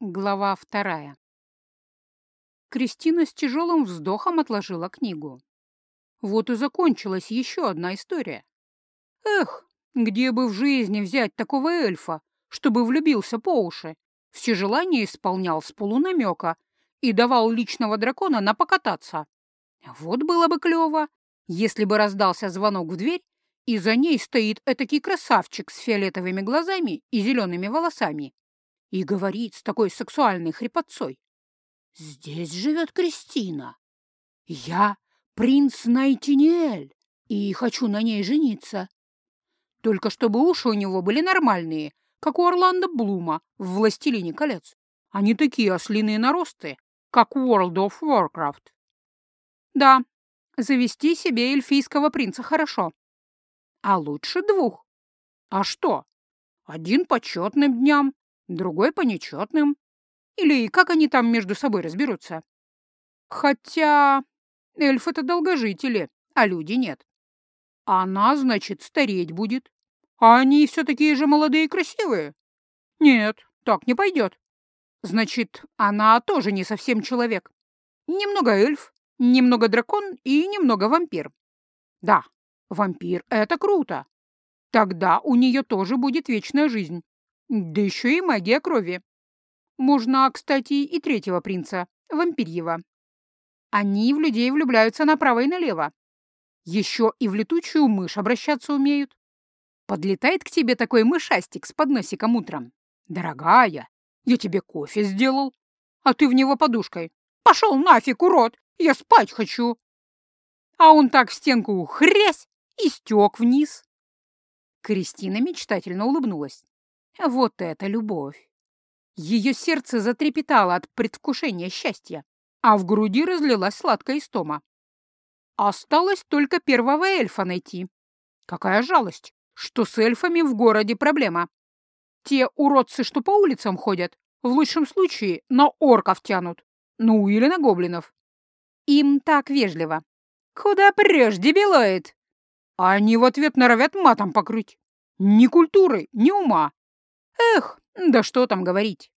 Глава вторая. Кристина с тяжелым вздохом отложила книгу. Вот и закончилась еще одна история. Эх, где бы в жизни взять такого эльфа, чтобы влюбился по уши, все желания исполнял с полунамека и давал личного дракона на покататься. Вот было бы клево, если бы раздался звонок в дверь, и за ней стоит этакий красавчик с фиолетовыми глазами и зелеными волосами и говорит с такой сексуальной хрипотцой. «Здесь живет Кристина. Я принц Найтинель и хочу на ней жениться. Только чтобы уши у него были нормальные, как у Орландо Блума в «Властелине колец, а не такие ослиные наросты, как в World of Warcraft. Да, завести себе эльфийского принца хорошо. А лучше двух. А что? Один почетным дням, другой по нечетным. Или как они там между собой разберутся? Хотя эльфы-то долгожители, а люди нет. Она, значит, стареть будет. А они все такие же молодые и красивые. Нет, так не пойдет. Значит, она тоже не совсем человек. Немного эльф, немного дракон и немного вампир. Да, вампир — это круто. Тогда у нее тоже будет вечная жизнь. Да еще и магия крови. Можно, кстати, и третьего принца, вампирьего. Они в людей влюбляются направо и налево. Еще и в летучую мышь обращаться умеют. Подлетает к тебе такой мышастик с подносиком утром. Дорогая, я тебе кофе сделал, а ты в него подушкой. Пошел нафиг, урод, я спать хочу. А он так в стенку хрясь и стек вниз. Кристина мечтательно улыбнулась. Вот это любовь! Ее сердце затрепетало от предвкушения счастья, а в груди разлилась сладкая истома. Осталось только первого эльфа найти. Какая жалость, что с эльфами в городе проблема. Те уродцы, что по улицам ходят, в лучшем случае на орков тянут, ну или на гоблинов. Им так вежливо. «Куда прешь, дебилоид?» А они в ответ норовят матом покрыть. Ни культуры, ни ума. Эх, да что там говорить.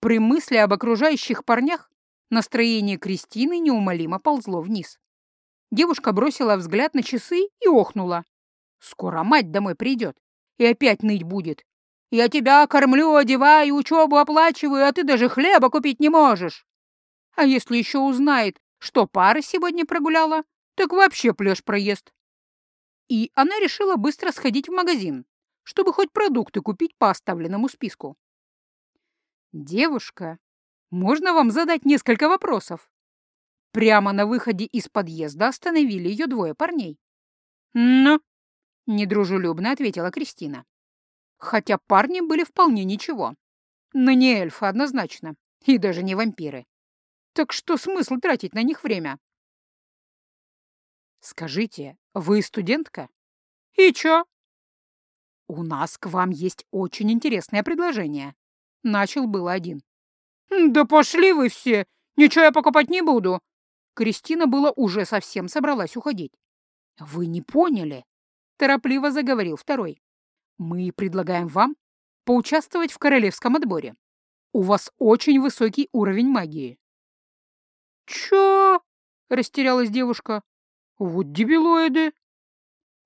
При мысли об окружающих парнях настроение Кристины неумолимо ползло вниз. Девушка бросила взгляд на часы и охнула. Скоро мать домой придет и опять ныть будет. Я тебя кормлю, одеваю, учебу оплачиваю, а ты даже хлеба купить не можешь. А если еще узнает, что пара сегодня прогуляла, так вообще плешь проезд. И она решила быстро сходить в магазин, чтобы хоть продукты купить по оставленному списку. «Девушка, можно вам задать несколько вопросов?» Прямо на выходе из подъезда остановили ее двое парней. «Ну?» — недружелюбно ответила Кристина. Хотя парни были вполне ничего. Но не эльфы однозначно, и даже не вампиры. Так что смысл тратить на них время? «Скажите, вы студентка?» «И чё?» «У нас к вам есть очень интересное предложение». Начал было один. «Да пошли вы все! Ничего я покупать не буду!» Кристина была уже совсем собралась уходить. «Вы не поняли?» — торопливо заговорил второй. «Мы предлагаем вам поучаствовать в королевском отборе. У вас очень высокий уровень магии». «Чё?» — растерялась девушка. «Вот дебилоиды!»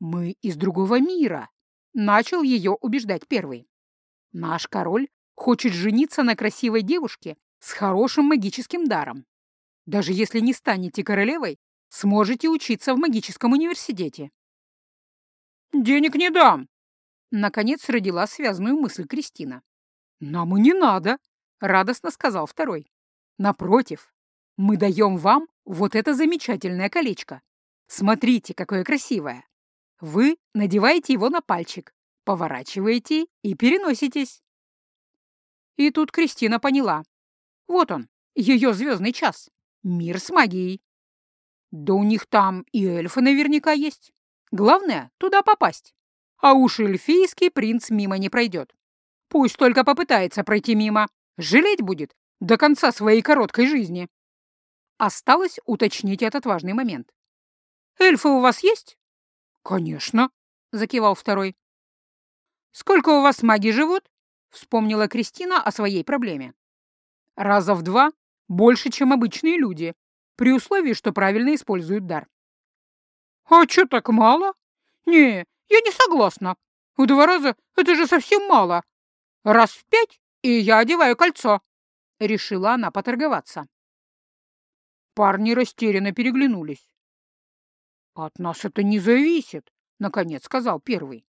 «Мы из другого мира», Начал ее убеждать первый. Наш король хочет жениться на красивой девушке с хорошим магическим даром. Даже если не станете королевой, сможете учиться в магическом университете. «Денег не дам!» Наконец родила связанную мысль Кристина. «Нам и не надо!» — радостно сказал второй. «Напротив, мы даем вам вот это замечательное колечко. Смотрите, какое красивое!» Вы надеваете его на пальчик, поворачиваете и переноситесь. И тут Кристина поняла. Вот он, ее звездный час. Мир с магией. Да у них там и эльфы наверняка есть. Главное — туда попасть. А уж эльфийский принц мимо не пройдет. Пусть только попытается пройти мимо. Жалеть будет до конца своей короткой жизни. Осталось уточнить этот важный момент. «Эльфы у вас есть?» «Конечно», — закивал второй. «Сколько у вас маги живут?» — вспомнила Кристина о своей проблеме. Раза в два больше, чем обычные люди, при условии, что правильно используют дар. «А чё так мало? Не, я не согласна. В два раза это же совсем мало. Раз в пять, и я одеваю кольцо», — решила она поторговаться. Парни растерянно переглянулись. «От нас это не зависит», — наконец сказал первый.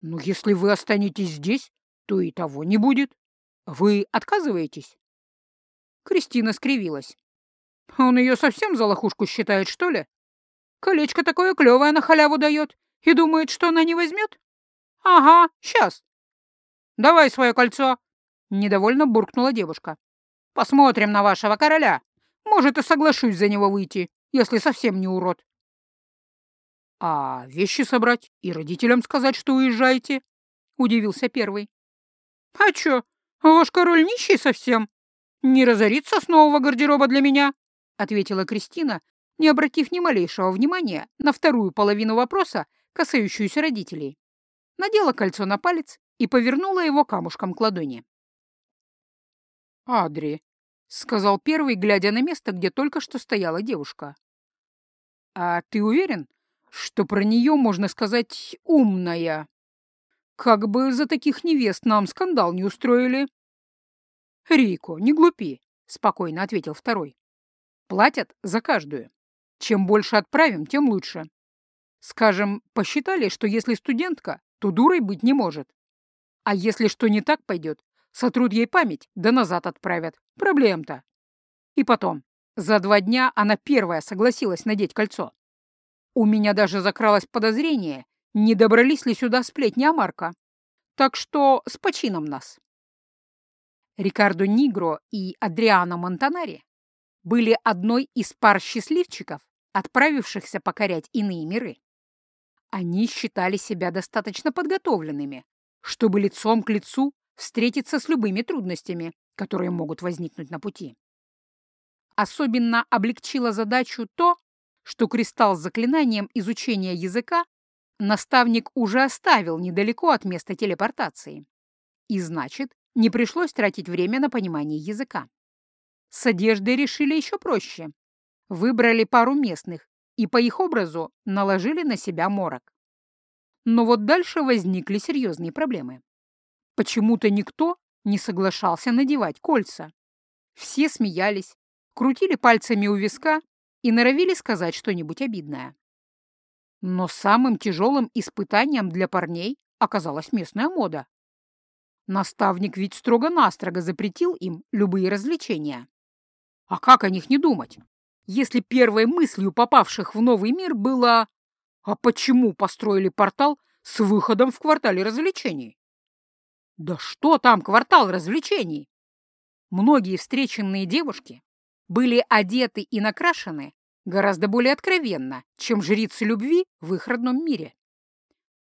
«Но если вы останетесь здесь, то и того не будет. Вы отказываетесь?» Кристина скривилась. «Он ее совсем за лохушку считает, что ли? Колечко такое клевое на халяву дает и думает, что она не возьмет? Ага, сейчас. Давай свое кольцо!» Недовольно буркнула девушка. «Посмотрим на вашего короля. Может, и соглашусь за него выйти, если совсем не урод». «А вещи собрать и родителям сказать, что уезжаете?» — удивился первый. «А чё, ваш король нищий совсем? Не разорится с нового гардероба для меня?» — ответила Кристина, не обратив ни малейшего внимания на вторую половину вопроса, касающуюся родителей. Надела кольцо на палец и повернула его камушком к ладони. «Адри», — сказал первый, глядя на место, где только что стояла девушка. «А ты уверен, что про нее можно сказать «умная»? Как бы за таких невест нам скандал не устроили». «Рико, не глупи», — спокойно ответил второй. «Платят за каждую. Чем больше отправим, тем лучше. Скажем, посчитали, что если студентка, то дурой быть не может. А если что не так пойдет, сотрут ей память, да назад отправят. Проблем-то. И потом, за два дня она первая согласилась надеть кольцо. У меня даже закралось подозрение, не добрались ли сюда сплетни о Марко. Так что с почином нас. Рикардо Нигро и Адриано Монтанари были одной из пар счастливчиков, отправившихся покорять иные миры. Они считали себя достаточно подготовленными, чтобы лицом к лицу встретиться с любыми трудностями, которые могут возникнуть на пути. Особенно облегчило задачу то, что кристалл с заклинанием изучения языка наставник уже оставил недалеко от места телепортации. И значит, не пришлось тратить время на понимание языка. С одеждой решили еще проще. Выбрали пару местных и по их образу наложили на себя морок. Но вот дальше возникли серьезные проблемы. Почему-то никто не соглашался надевать кольца. Все смеялись, крутили пальцами у виска и норовили сказать что-нибудь обидное. Но самым тяжелым испытанием для парней оказалась местная мода. Наставник ведь строго-настрого запретил им любые развлечения. А как о них не думать, если первой мыслью попавших в новый мир было «А почему построили портал с выходом в квартале развлечений?» Да что там квартал развлечений? Многие встреченные девушки были одеты и накрашены гораздо более откровенно, чем жрицы любви в их родном мире.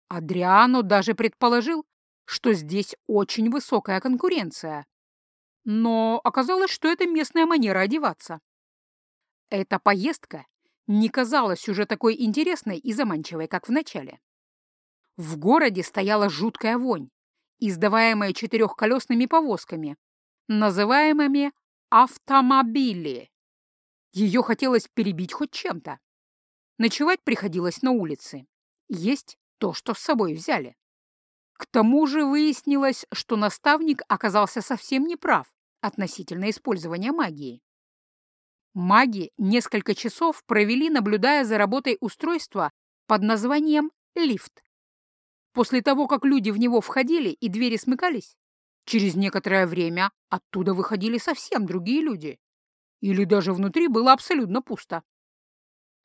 Адриано даже предположил, что здесь очень высокая конкуренция. Но оказалось, что это местная манера одеваться. Эта поездка не казалась уже такой интересной и заманчивой, как в начале. В городе стояла жуткая вонь, издаваемая четырехколесными повозками, называемыми автомобили. Ее хотелось перебить хоть чем-то. Ночевать приходилось на улице. Есть то, что с собой взяли. К тому же выяснилось, что наставник оказался совсем неправ относительно использования магии. Маги несколько часов провели, наблюдая за работой устройства под названием «лифт». После того, как люди в него входили и двери смыкались, через некоторое время оттуда выходили совсем другие люди. Или даже внутри было абсолютно пусто.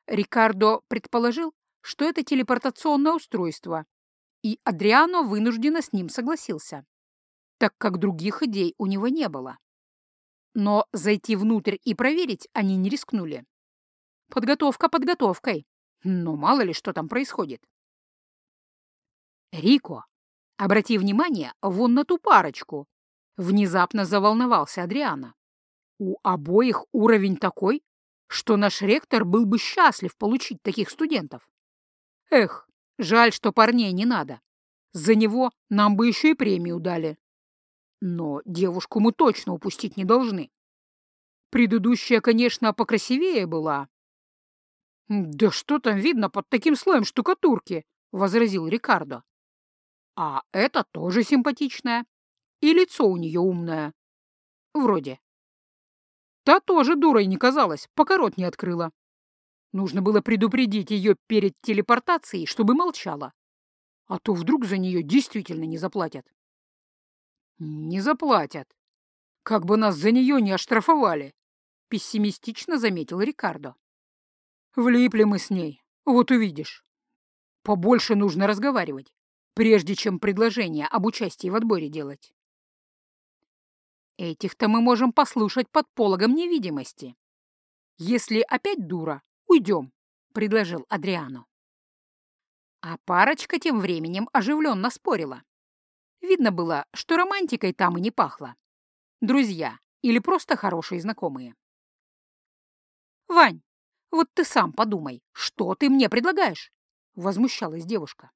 Рикардо предположил, что это телепортационное устройство, и Адриано вынужденно с ним согласился, так как других идей у него не было. Но зайти внутрь и проверить они не рискнули. Подготовка подготовкой, но мало ли что там происходит. «Рико, обрати внимание вон на ту парочку!» Внезапно заволновался Адриана. «У обоих уровень такой, что наш ректор был бы счастлив получить таких студентов. Эх, жаль, что парней не надо. За него нам бы еще и премию дали. Но девушку мы точно упустить не должны. Предыдущая, конечно, покрасивее была. «Да что там видно под таким слоем штукатурки?» — возразил Рикардо. «А это тоже симпатичная. И лицо у нее умное. Вроде. Та тоже дурой не казалась, пока рот не открыла. Нужно было предупредить ее перед телепортацией, чтобы молчала. А то вдруг за нее действительно не заплатят. Не заплатят. Как бы нас за нее не оштрафовали, пессимистично заметил Рикардо. Влипли мы с ней, вот увидишь. Побольше нужно разговаривать, прежде чем предложение об участии в отборе делать. Этих-то мы можем послушать под пологом невидимости. Если опять дура, уйдем, — предложил Адриану. А парочка тем временем оживленно спорила. Видно было, что романтикой там и не пахло. Друзья или просто хорошие знакомые. «Вань, вот ты сам подумай, что ты мне предлагаешь?» — возмущалась девушка.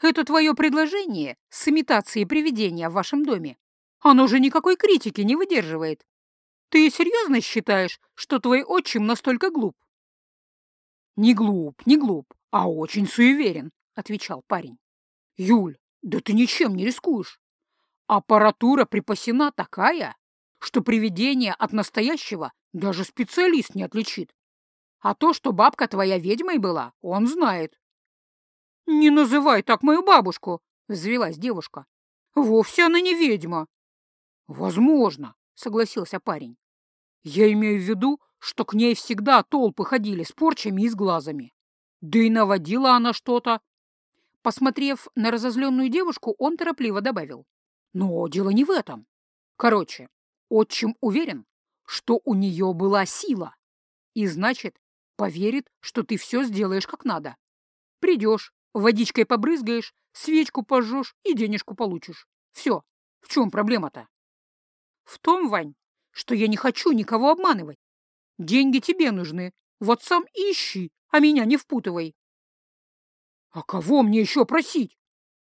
«Это твое предложение с имитацией привидения в вашем доме оно же никакой критики не выдерживает. Ты серьезно считаешь, что твой отчим настолько глуп? Не глуп, не глуп, а очень суеверен, отвечал парень. Юль, да ты ничем не рискуешь. Аппаратура припасена такая, что привидение от настоящего даже специалист не отличит. А то, что бабка твоя ведьмой была, он знает. «Не называй так мою бабушку!» — взвелась девушка. «Вовсе она не ведьма. «Возможно», — согласился парень. «Я имею в виду, что к ней всегда толпы ходили с порчами и с глазами. Да и наводила она что-то». Посмотрев на разозленную девушку, он торопливо добавил. «Но дело не в этом. Короче, отчим уверен, что у нее была сила, и, значит, поверит, что ты все сделаешь как надо. Придешь, водичкой побрызгаешь, свечку пожжешь и денежку получишь. Все. В чем проблема-то?» В том, Вань, что я не хочу никого обманывать. Деньги тебе нужны. Вот сам ищи, а меня не впутывай. А кого мне еще просить?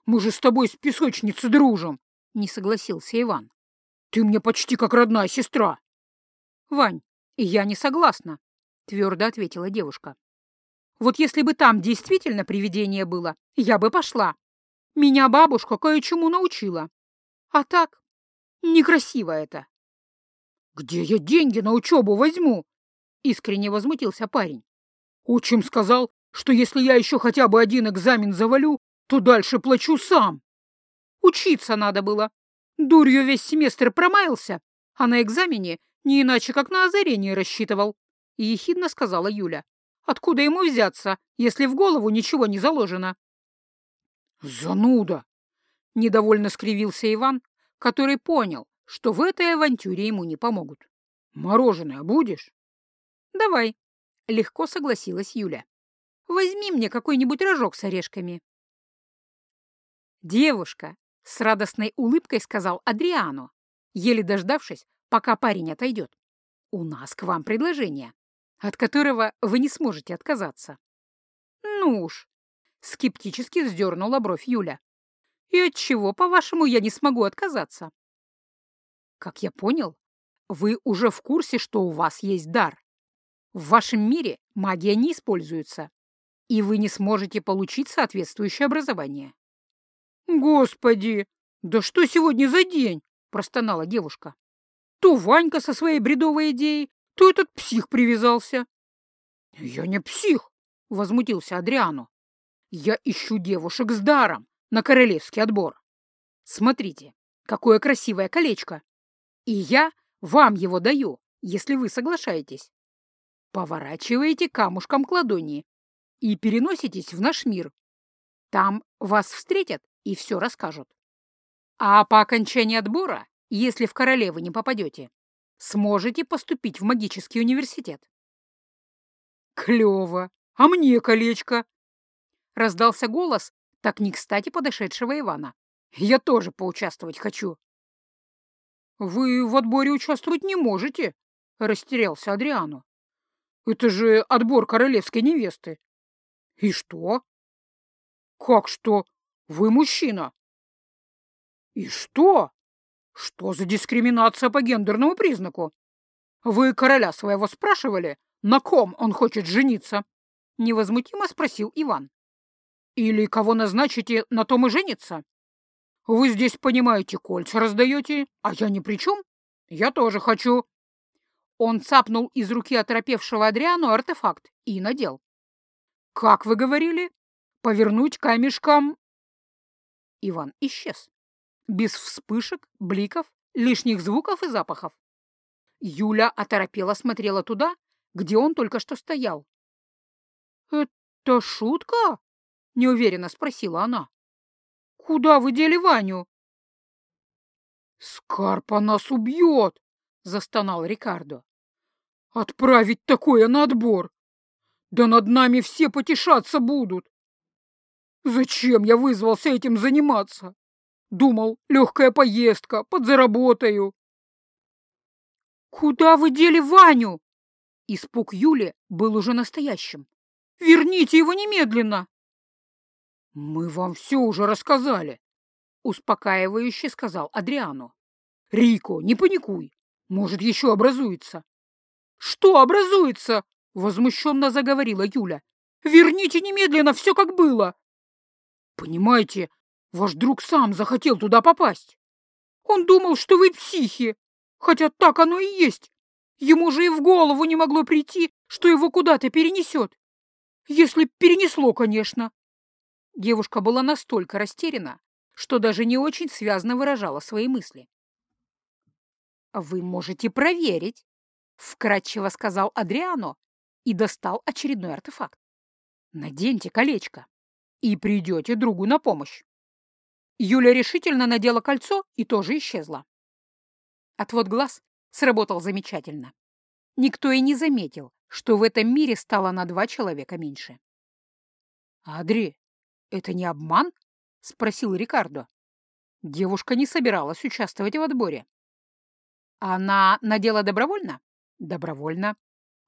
Мы же с тобой с песочницей дружим, не согласился Иван. Ты мне почти как родная сестра. Вань, я не согласна, твердо ответила девушка. Вот если бы там действительно привидение было, я бы пошла. Меня бабушка кое-чему научила. А так, Некрасиво это. «Где я деньги на учебу возьму?» — искренне возмутился парень. «Отчим сказал, что если я еще хотя бы один экзамен завалю, то дальше плачу сам. Учиться надо было. Дурью весь семестр промаялся, а на экзамене не иначе, как на озарение рассчитывал», — ехидно сказала Юля. «Откуда ему взяться, если в голову ничего не заложено?» «Зануда!» — недовольно скривился Иван, который понял, что в этой авантюре ему не помогут. «Мороженое будешь?» «Давай», — легко согласилась Юля. «Возьми мне какой-нибудь рожок с орешками». «Девушка», — с радостной улыбкой сказал Адриану, еле дождавшись, пока парень отойдет. «У нас к вам предложение, от которого вы не сможете отказаться». «Ну уж», — скептически вздернула бровь Юля. И от чего, по-вашему, я не смогу отказаться? Как я понял, вы уже в курсе, что у вас есть дар. В вашем мире магия не используется, и вы не сможете получить соответствующее образование. Господи, да что сегодня за день? простонала девушка. То Ванька со своей бредовой идеей, то этот псих привязался. Я не псих, возмутился Адриану. Я ищу девушек с даром, на королевский отбор. Смотрите, какое красивое колечко. И я вам его даю, если вы соглашаетесь. Поворачиваете камушком к ладони и переноситесь в наш мир. Там вас встретят и все расскажут. А по окончании отбора, если в королевы не попадете, сможете поступить в магический университет. Клево! А мне колечко! Раздался голос так не кстати подошедшего Ивана. «Я тоже поучаствовать хочу». «Вы в отборе участвовать не можете», — растерялся Адриану. «Это же отбор королевской невесты». «И что?» «Как что? Вы мужчина». «И что? Что за дискриминация по гендерному признаку?» Вы короля своего спрашивали, на ком он хочет жениться?» — невозмутимо спросил Иван. «Или кого назначите, на том и женится? Вы здесь, понимаете, кольца раздаете, а я ни при чем. Я тоже хочу». Он цапнул из руки оторопевшего Адриану артефакт и надел. «Как вы говорили? Повернуть камешком...» Иван исчез. Без вспышек, бликов, лишних звуков и запахов. Юля оторопела смотрела туда, где он только что стоял. «Это шутка?» — неуверенно спросила она. «Куда вы дели Ваню?» «Скарпа нас убьет!» — застонал Рикардо. «Отправить такое на отбор! Да над нами все потешаться будут! Зачем я вызвался этим заниматься? Думал, легкая поездка, подзаработаю!» «Куда вы дели Ваню?» Испуг Юли был уже настоящим. «Верните его немедленно!» «Мы вам все уже рассказали», — успокаивающе сказал Адриану. «Рико, не паникуй. Может, еще образуется». «Что образуется?» — возмущенно заговорила Юля. «Верните немедленно все, как было!» «Понимаете, ваш друг сам захотел туда попасть. Он думал, что вы психи, хотя так оно и есть. Ему же и в голову не могло прийти, что его куда-то перенесет. Если перенесло, конечно. Девушка была настолько растеряна, что даже не очень связно выражала свои мысли. «Вы можете проверить», — вкратчиво сказал Адриано и достал очередной артефакт. «Наденьте колечко и придете другу на помощь». Юля решительно надела кольцо и тоже исчезла. Отвод глаз сработал замечательно. Никто и не заметил, что в этом мире стало на два человека меньше. «Адри, это не обман?» — спросил Рикардо. Девушка не собиралась участвовать в отборе. Она надела добровольно? Добровольно.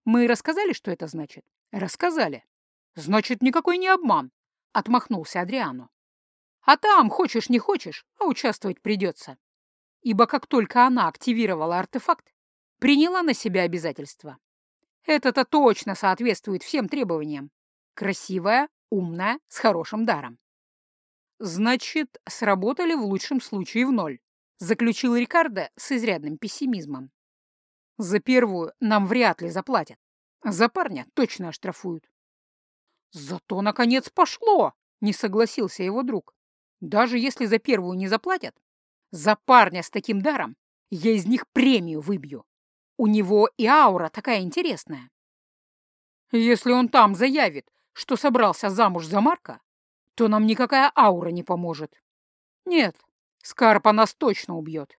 Мы рассказали, что это значит? Рассказали. Значит, никакой не обман, — отмахнулся Адриану. А там, хочешь не хочешь, а участвовать придется ибо как только она активировала артефакт, приняла на себя обязательства. Это-то точно соответствует всем требованиям. Красивая, умная, с хорошим даром. Значит, сработали в лучшем случае в ноль, заключил Рикардо с изрядным пессимизмом. За первую нам вряд ли заплатят. За парня точно оштрафуют. Зато, наконец, пошло, не согласился его друг. Даже если за первую не заплатят, за парня с таким даром я из них премию выбью. У него и аура такая интересная. Если он там заявит, что собрался замуж за Марка, то нам никакая аура не поможет. Нет, Скарпа нас точно убьет.